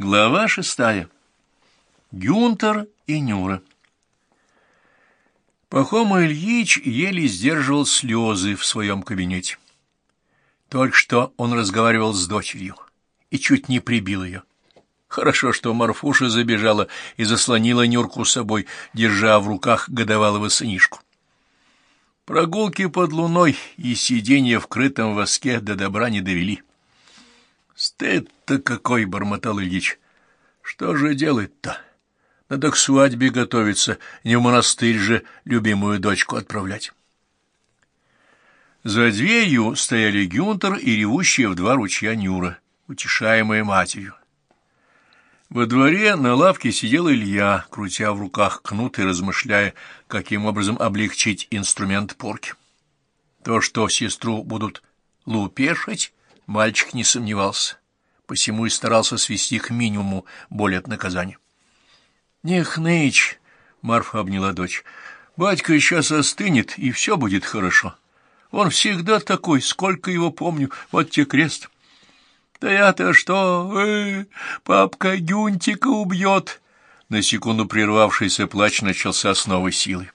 Глава шестая. Гюнтер и Нюра. Пахома Ильич еле сдерживал слезы в своем кабинете. Только что он разговаривал с дочерью и чуть не прибил ее. Хорошо, что Марфуша забежала и заслонила Нюрку собой, держа в руках годовалого сынишку. Прогулки под луной и сиденье в крытом воске до добра не довели. Стыд-то какой, — бормотал Ильич. Что же делать-то? Надо к свадьбе готовиться, не в монастырь же любимую дочку отправлять. За дверью стояли Гюнтер и ревущие в два ручья Нюра, утешаемые матерью. Во дворе на лавке сидел Илья, крутя в руках кнут и размышляя, каким образом облегчить инструмент порки. То, что сестру будут лупешить, Мальчик не сомневался, посему и старался свести к минимуму боль от наказания. — Не хнычь, — Марфа обняла дочь, — батька сейчас остынет, и все будет хорошо. Он всегда такой, сколько его помню, вот те крест. — Да я-то что, э, папка Гюнтика убьет! На секунду прервавшийся плач начался с новой силой.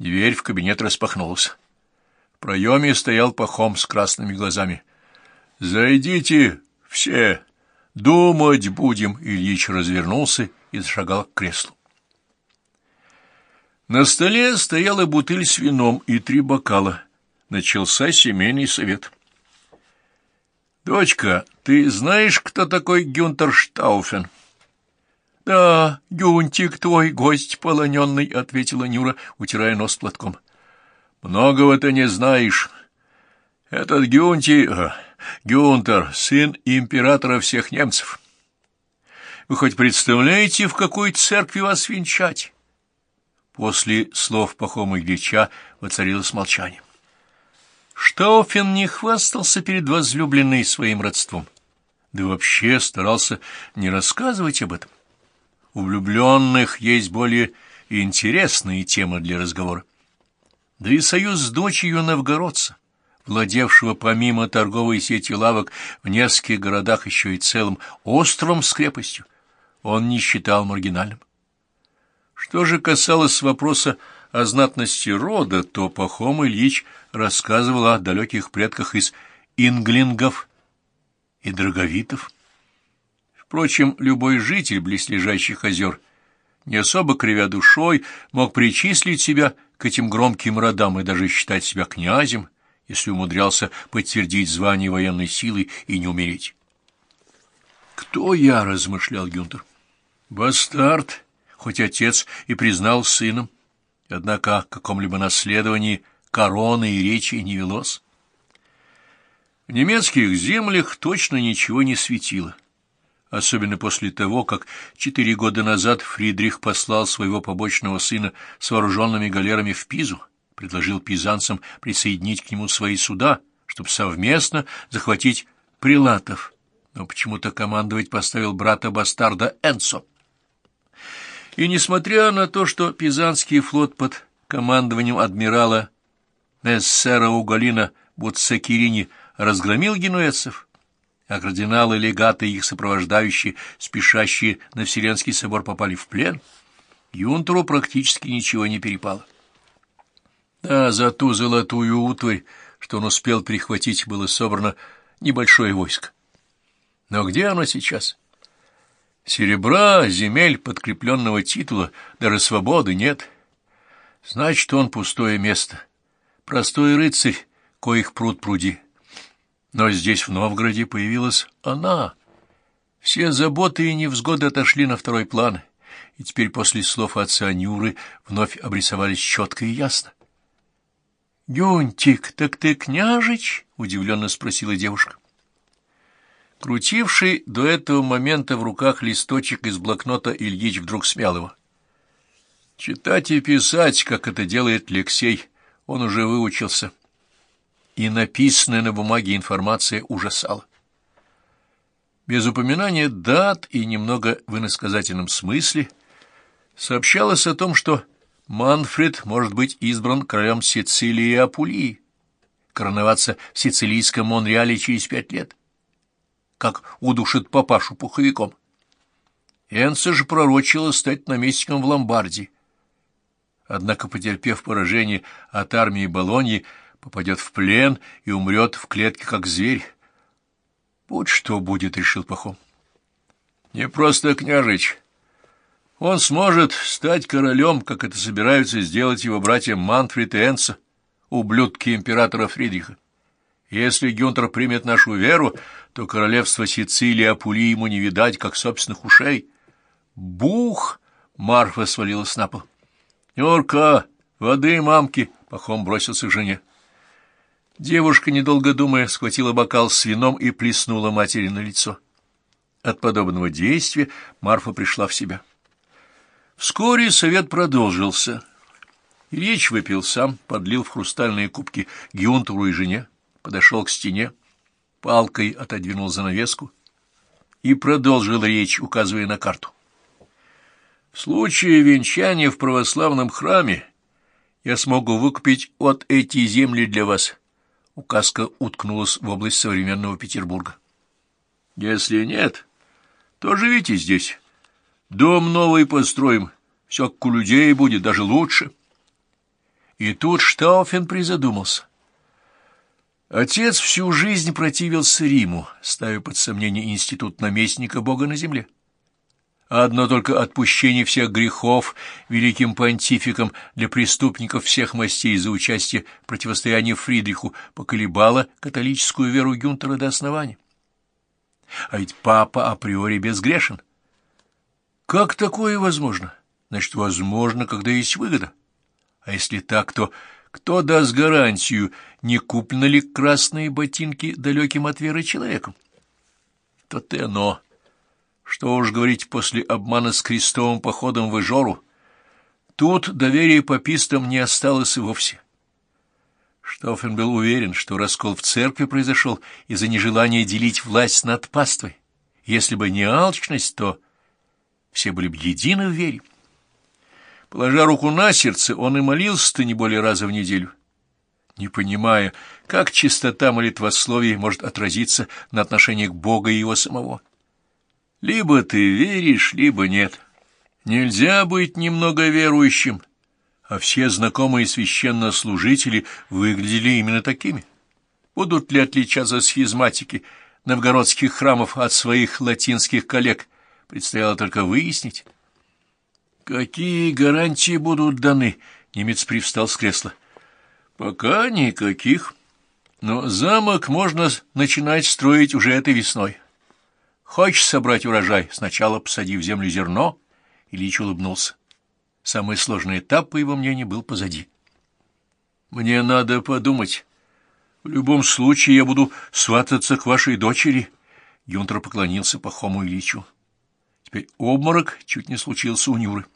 Дверь в кабинет распахнулась. В проеме стоял Пахом с красными глазами. «Зайдите все, думать будем!» Ильич развернулся и зашагал к креслу. На столе стояла бутыль с вином и три бокала. Начался семейный совет. «Дочка, ты знаешь, кто такой Гюнтер Штауфен?» «Да, Гюнтик твой, гость полоненный», — ответила Нюра, утирая нос платком. «Многого ты не знаешь. Этот Гюнти... Гюнтер, сын императора всех немцев. Вы хоть представляете, в какой церкви вас венчать? После слов Пахома Ильича воцарилось молчание. Штауфен не хвастался перед возлюбленной своим родством, да вообще старался не рассказывать об этом. У влюбленных есть более интересные темы для разговора. Да и союз с дочерью новгородца владевшего помимо торговой сети лавок в нескольких городах еще и целым островом с крепостью, он не считал маргинальным. Что же касалось вопроса о знатности рода, то Пахом Ильич рассказывал о далеких предках из инглингов и драговитов. Впрочем, любой житель близлежащих озер, не особо кривя душой, мог причислить себя к этим громким родам и даже считать себя князем, если умудрялся подтвердить звание военной силы и не умереть. «Кто я?» — размышлял Гюнтер. «Бастард, хоть отец и признал сыном, однако о каком-либо наследовании короны и речи не велось. В немецких землях точно ничего не светило, особенно после того, как четыре года назад Фридрих послал своего побочного сына с вооруженными галерами в Пизу предложил пизанцам присоединить к нему свои суда, чтобы совместно захватить прилатов, но почему-то командовать поставил брата-бастарда Энцо. И несмотря на то, что Пизанский флот под командованием адмирала Мессера Уголина Буцакирини разгромил генуэзцев, а кардиналы, легаты и их сопровождающие, спешащие на Вселенский собор, попали в плен, Юнтеру практически ничего не перепало. Да, за ту золотую утварь, что он успел прихватить, было собрано небольшое войско. Но где оно сейчас? Серебра, земель, подкрепленного титула, даже свободы нет. Значит, он пустое место. Простой рыцарь, коих пруд пруди. Но здесь, в Новгороде, появилась она. Все заботы и невзгоды отошли на второй план, и теперь после слов отца Нюры вновь обрисовались четко и ясно. «Гюнтик, так ты княжич?» — удивленно спросила девушка. Крутивший до этого момента в руках листочек из блокнота Ильич вдруг смял его. Читать и писать, как это делает Алексей, он уже выучился. И написанная на бумаге информация ужасала. Без упоминания дат и немного в иносказательном смысле сообщалось о том, что Манфред может быть избран королем Сицилии и Апулии, короноваться в сицилийском Монреале через пять лет, как удушит папашу пуховиком. Энца же пророчила стать наместником в Ломбардии. Однако, потерпев поражение от армии Болоньи, попадет в плен и умрет в клетке, как зверь. Вот что будет, — решил Пахом. Не просто княжич. Он сможет стать королем, как это собираются сделать его братья Манфред и Энца, ублюдки императора Фридриха. Если Гюнтер примет нашу веру, то королевство Сицилии Апули ему не видать, как собственных ушей. Бух! Марфа свалилась на пол. «Нюрка, воды, мамки!» — Пахом бросился к жене. Девушка, недолго думая, схватила бокал с вином и плеснула матери на лицо. От подобного действия Марфа пришла в себя. Вскоре совет продолжился. Ильич выпил сам, подлил в хрустальные кубки Гюнтеру и жене, подошел к стене, палкой отодвинул занавеску и продолжил речь, указывая на карту. В случае венчания в православном храме я смогу выкупить от эти земли для вас. Указка уткнулась в область современного Петербурга. Если нет, то живите здесь. Дом новый построим, все как у людей будет, даже лучше. И тут Штауфен призадумался. Отец всю жизнь противился Риму, ставя под сомнение институт наместника Бога на земле. Одно только отпущение всех грехов великим понтификом для преступников всех мастей за участие в противостоянии Фридриху поколебало католическую веру Гюнтера до основания. А ведь папа априори безгрешен. Как такое возможно? Значит, возможно, когда есть выгода. А если так, то кто даст гарантию, не куплены ли красные ботинки далеким от веры человеком? То-то и оно. Что уж говорить после обмана с крестовым походом в Ижору. Тут доверия попистам не осталось и вовсе. Штофен был уверен, что раскол в церкви произошел из-за нежелания делить власть над паствой. Если бы не алчность, то все были бы едины в вере. Положа руку на сердце, он и молился-то не более раза в неделю, не понимая, как чистота молитвословия может отразиться на отношении к Богу и его самого. Либо ты веришь, либо нет. Нельзя быть немного верующим, а все знакомые священнослужители выглядели именно такими. Будут ли отличаться схизматики новгородских храмов от своих латинских коллег, предстояло только выяснить. «Какие гарантии будут даны?» — немец привстал с кресла. «Пока никаких. Но замок можно начинать строить уже этой весной». Хочешь собрать урожай, сначала посади в землю зерно, Ильич улыбнулся. Самый сложный этап, по его мнению, был позади. Мне надо подумать. В любом случае я буду свататься к вашей дочери. Юнтер поклонился Пахому Ильичу. Теперь обморок чуть не случился у Нюры.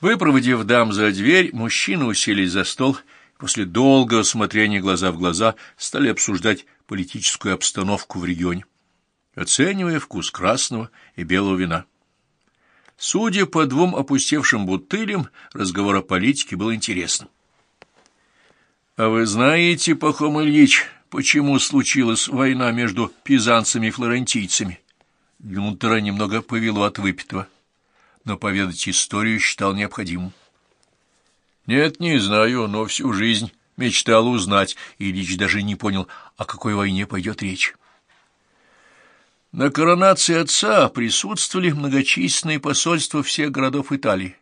Выпроводив дам за дверь, мужчины уселись за стол после долгого смотрения глаза в глаза стали обсуждать политическую обстановку в регионе оценивая вкус красного и белого вина. Судя по двум опустевшим бутылям, разговор о политике был интересным. — А вы знаете, Пахом Ильич, почему случилась война между пизанцами и флорентийцами? Гюнтера немного повело от выпитого, но поведать историю считал необходимым. — Нет, не знаю, но всю жизнь мечтал узнать, и Ильич даже не понял, о какой войне пойдет речь. На коронации отца присутствовали многочисленные посольства всех городов Италии,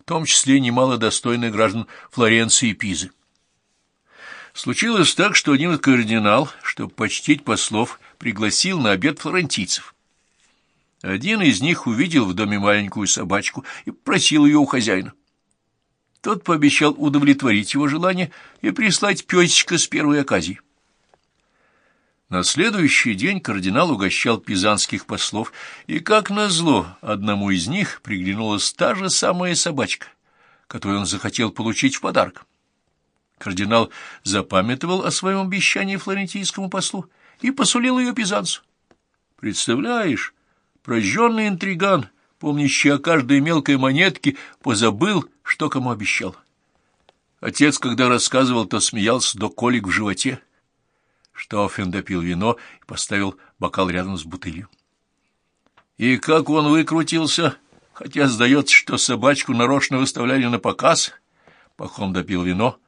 в том числе немало достойных граждан Флоренции и Пизы. Случилось так, что один кардинал, чтобы почтить послов, пригласил на обед флорентийцев. Один из них увидел в доме маленькую собачку и просил ее у хозяина. Тот пообещал удовлетворить его желание и прислать песечка с первой оказии. На следующий день кардинал угощал пизанских послов, и, как назло, одному из них приглянулась та же самая собачка, которую он захотел получить в подарок. Кардинал запамятовал о своем обещании флорентийскому послу и посулил ее пизанцу. Представляешь, прожженный интриган, помнящий о каждой мелкой монетке, позабыл, что кому обещал. Отец, когда рассказывал, то смеялся до колик в животе. Штауфен допил вино и поставил бокал рядом с бутылью. И как он выкрутился, хотя сдается, что собачку нарочно выставляли на показ. Пахом допил вино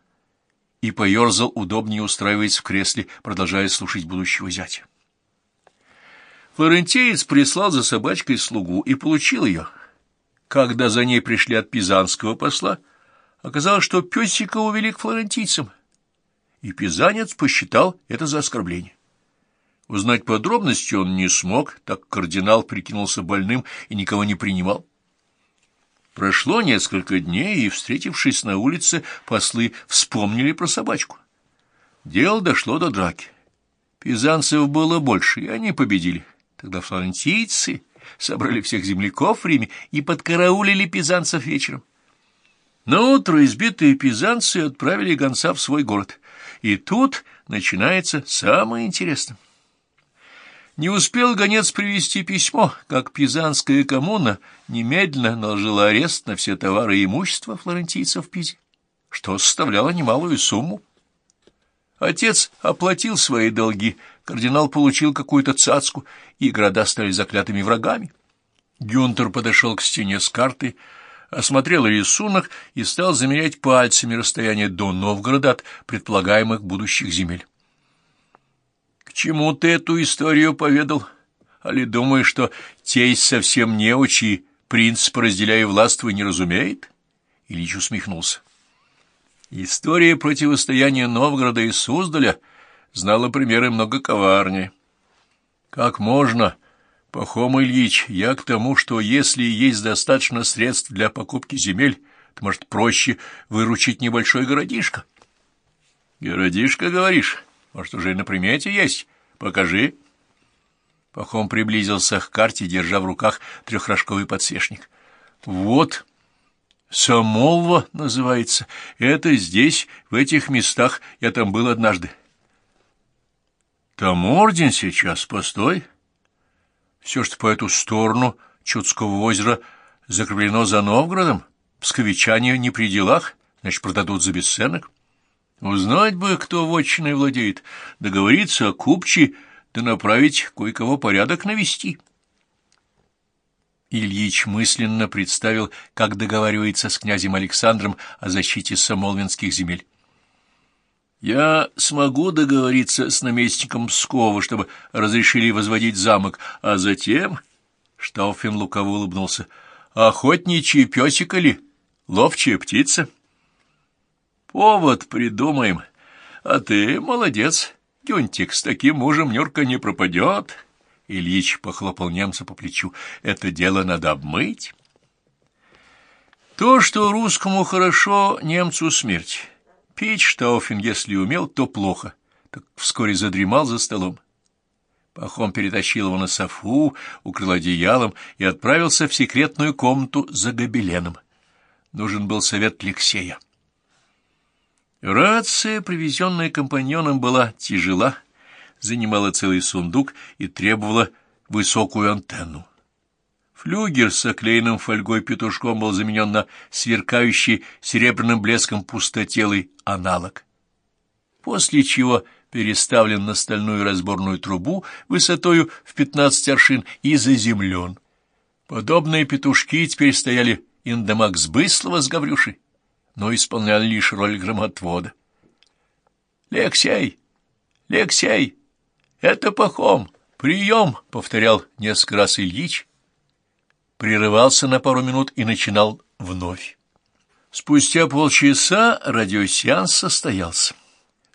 и поерзал, удобнее устраиваясь в кресле, продолжая слушать будущего зятя. Флорентиец прислал за собачкой слугу и получил ее. Когда за ней пришли от пизанского посла, оказалось, что песика увели к флорентийцам, и пизанец посчитал это за оскорбление. Узнать подробности он не смог, так кардинал прикинулся больным и никого не принимал. Прошло несколько дней, и, встретившись на улице, послы вспомнили про собачку. Дело дошло до драки. Пизанцев было больше, и они победили. Тогда флорентийцы собрали всех земляков в Риме и подкараулили пизанцев вечером. На утро избитые пизанцы отправили гонца в свой город. И тут начинается самое интересное. Не успел гонец привести письмо, как Пизанская коммуна немедленно наложила арест на все товары и имущество флорентийцев в Пизе, что составляло немалую сумму. Отец оплатил свои долги, кардинал получил какую-то цацку, и города стали заклятыми врагами. Гюнтер подошел к стене с картой, осмотрел рисунок и стал замерять пальцами расстояние до Новгорода от предполагаемых будущих земель чему ты эту историю поведал? Али думаешь, что тесть совсем неучи, принцип разделяя властвуй не разумеет?» Ильич усмехнулся. История противостояния Новгорода и Суздаля знала примеры много коварнее. Как можно, Пахом Ильич, я к тому, что если есть достаточно средств для покупки земель, то, может, проще выручить небольшой городишко. Городишко, говоришь? Может, уже и на примете есть? Покажи. Пахом приблизился к карте, держа в руках трехрожковый подсвечник. Вот, Самолва называется. Это здесь, в этих местах. Я там был однажды. Там орден сейчас, постой. Все, что по эту сторону Чудского озера закреплено за Новгородом, псковичане не при делах, значит, продадут за бесценок. Узнать бы, кто вотчиной владеет, договориться о купче, да направить кое-кого порядок навести. Ильич мысленно представил, как договаривается с князем Александром о защите самолвинских земель. «Я смогу договориться с наместником Пскова, чтобы разрешили возводить замок, а затем...» Штауфен лукаво улыбнулся. «Охотничий песик или ловчая птица?» Повод придумаем. А ты молодец, Гюнтик, с таким мужем Нюрка не пропадет. Ильич похлопал немца по плечу. Это дело надо обмыть. То, что русскому хорошо, немцу смерть. Пить Штауфен, если умел, то плохо. Так вскоре задремал за столом. Пахом перетащил его на софу, укрыл одеялом и отправился в секретную комнату за гобеленом. Нужен был совет Алексея. Рация, привезенная компаньоном, была тяжела, занимала целый сундук и требовала высокую антенну. Флюгер с оклеенным фольгой петушком был заменен на сверкающий серебряным блеском пустотелый аналог, после чего переставлен на стальную разборную трубу высотою в пятнадцать аршин и заземлен. Подобные петушки теперь стояли и на домах с Быслова с Гаврюшей но исполнял лишь роль громотвода. «Лексей! Лексей! Это Пахом! Прием!» — повторял несколько раз Ильич, прерывался на пару минут и начинал вновь. Спустя полчаса радиосеанс состоялся.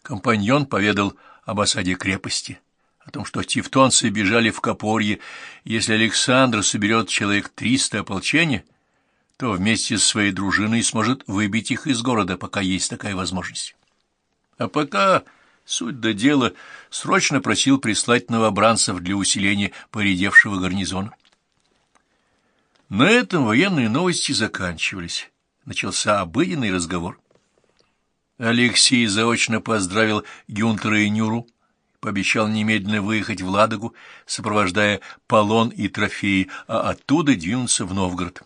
Компаньон поведал об осаде крепости, о том, что тевтонцы бежали в Копорье, если Александр соберет человек триста ополчения — то вместе с своей дружиной сможет выбить их из города, пока есть такая возможность. А пока, суть до дела, срочно просил прислать новобранцев для усиления поредевшего гарнизона. На этом военные новости заканчивались. Начался обыденный разговор. Алексей заочно поздравил Гюнтера и Нюру, пообещал немедленно выехать в Ладогу, сопровождая полон и трофеи, а оттуда двинуться в Новгород.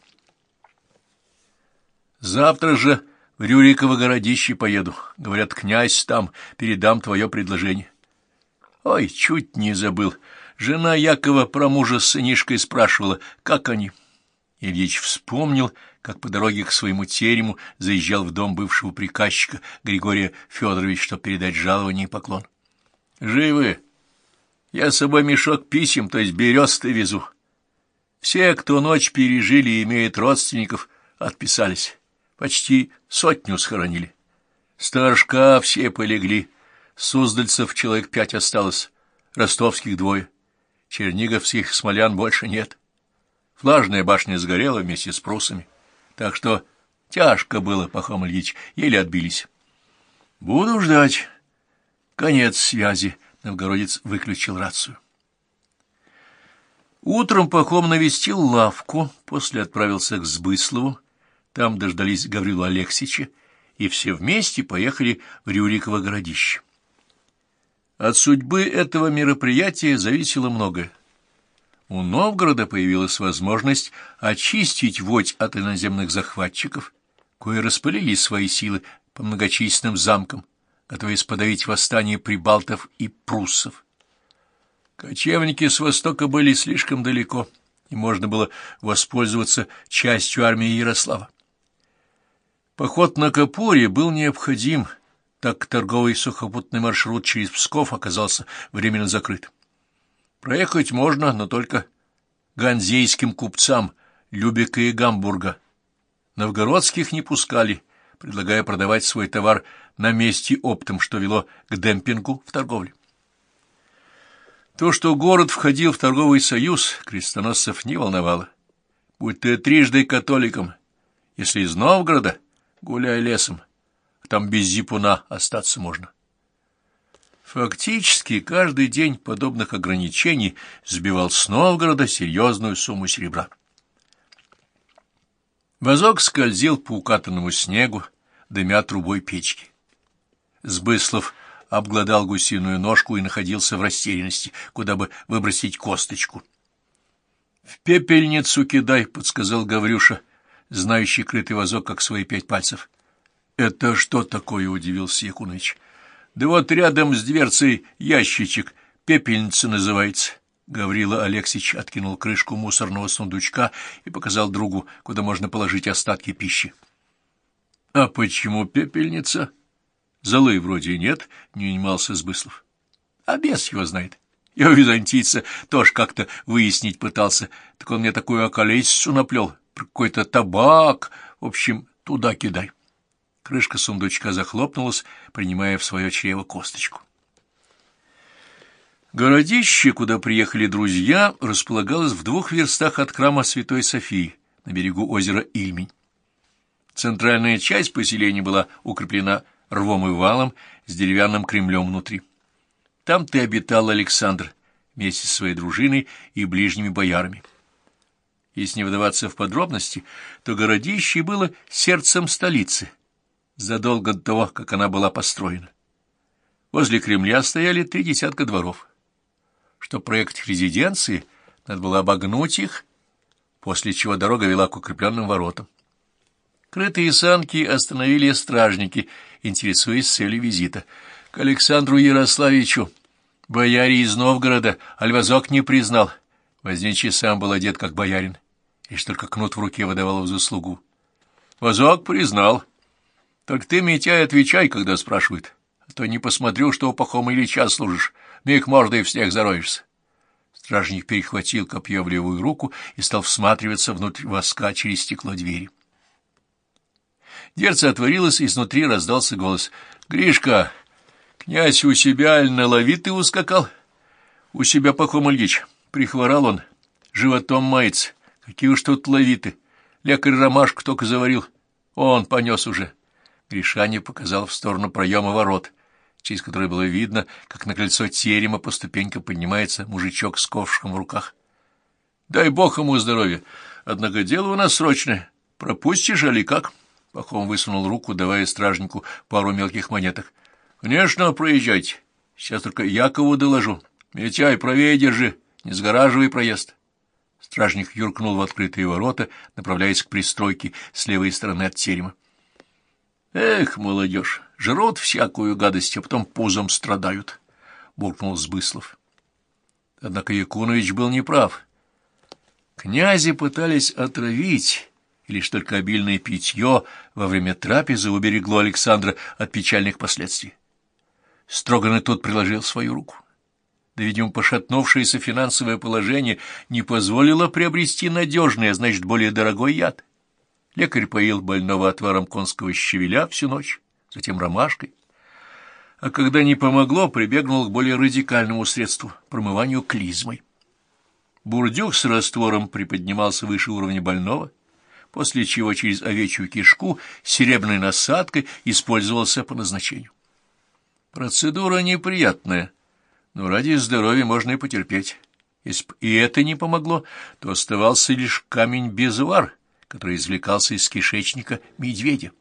Завтра же в Рюриково городище поеду. Говорят, князь там, передам твое предложение. Ой, чуть не забыл. Жена Якова про мужа с сынишкой спрашивала, как они. Ильич вспомнил, как по дороге к своему терему заезжал в дом бывшего приказчика Григория Федоровича, чтобы передать жалование и поклон. «Живы! Я с собой мешок писем, то есть бересты везу. Все, кто ночь пережили и имеет родственников, отписались. Почти сотню схоронили. Сторожка все полегли. Суздальцев человек пять осталось, ростовских двое. Черниговских смолян больше нет. Флажная башня сгорела вместе с прусами. Так что тяжко было, Пахом Ильич, еле отбились. Буду ждать. Конец связи. Новгородец выключил рацию. Утром Пахом навестил лавку, после отправился к Сбыслову. Там дождались Гаврила Алексича, и все вместе поехали в Рюриково городище. От судьбы этого мероприятия зависело многое. У Новгорода появилась возможность очистить водь от иноземных захватчиков, кои распылили свои силы по многочисленным замкам, готовясь подавить восстание прибалтов и пруссов. Кочевники с востока были слишком далеко, и можно было воспользоваться частью армии Ярослава. Поход на Капуре был необходим, так как торговый сухопутный маршрут через Псков оказался временно закрыт. Проехать можно, но только ганзейским купцам Любека и Гамбурга. Новгородских не пускали, предлагая продавать свой товар на месте оптом, что вело к демпингу в торговле. То, что город входил в торговый союз, крестоносцев не волновало. Будь ты трижды католиком, если из Новгорода, гуляй лесом, там без зипуна остаться можно. Фактически каждый день подобных ограничений сбивал с Новгорода серьезную сумму серебра. Возок скользил по укатанному снегу, дымя трубой печки. Сбыслов обглодал гусиную ножку и находился в растерянности, куда бы выбросить косточку. — В пепельницу кидай, — подсказал Гаврюша, знающий крытый вазок, как свои пять пальцев. — Это что такое? — удивился Якуныч. — Да вот рядом с дверцей ящичек, пепельница называется. Гаврила Алексич откинул крышку мусорного сундучка и показал другу, куда можно положить остатки пищи. — А почему пепельница? — Золы вроде нет, не унимался Сбыслов. А бес его знает. Я у византийца тоже как-то выяснить пытался. Так он мне такую околесицу наплел, какой-то табак. В общем, туда кидай. Крышка сундучка захлопнулась, принимая в свое чрево косточку. Городище, куда приехали друзья, располагалось в двух верстах от храма Святой Софии на берегу озера Ильмень. Центральная часть поселения была укреплена рвом и валом с деревянным кремлем внутри. Там ты обитал Александр вместе со своей дружиной и ближними боярами. Если не вдаваться в подробности, то городище было сердцем столицы, задолго до того, как она была построена. Возле Кремля стояли три десятка дворов. Что проект резиденции, надо было обогнуть их, после чего дорога вела к укрепленным воротам. Крытые санки остановили стражники интересуясь целью визита. К Александру Ярославичу, бояре из Новгорода, Альвазок не признал. Возничий сам был одет как боярин, лишь только кнут в руке выдавал в заслугу. Возок признал. Так ты, Митяй, отвечай, когда спрашивают, а то не посмотрю, что Пахома Ильича служишь, миг мордой в снег зароешься. Стражник перехватил копье в левую руку и стал всматриваться внутрь воска через стекло двери. Дверца отворилась, и изнутри раздался голос. — Гришка, князь у себя аль на ловит ты ускакал? — У себя, Пахом Ильич. Прихворал он. Животом мается. Какие уж тут ловиты. Лекарь ромашку только заварил. Он понес уже. Гришаня показал в сторону проема ворот, через который было видно, как на кольцо терема по ступенькам поднимается мужичок с ковшиком в руках. — Дай бог ему здоровья. Однако дело у нас срочное. Пропустишь, или как? — Пахом высунул руку, давая стражнику пару мелких монеток. — Конечно, проезжайте. Сейчас только Якову доложу. Митяй, правее держи, не сгораживай проезд. Стражник юркнул в открытые ворота, направляясь к пристройке с левой стороны от терема. — Эх, молодежь, жрут всякую гадость, а потом пузом страдают, — буркнул Сбыслов. Однако Якунович был неправ. Князи пытались отравить, и лишь только обильное питье во время трапезы уберегло Александра от печальных последствий. Строган тот приложил свою руку. Да, видимо, пошатнувшееся финансовое положение не позволило приобрести надежный, а значит, более дорогой яд. Лекарь поил больного отваром конского щавеля всю ночь, затем ромашкой. А когда не помогло, прибегнул к более радикальному средству — промыванию клизмой. Бурдюк с раствором приподнимался выше уровня больного, после чего через овечью кишку серебряной насадкой использовался по назначению. Процедура неприятная, но ради здоровья можно и потерпеть. Если и это не помогло, то оставался лишь камень-безвар, который извлекался из кишечника медведя.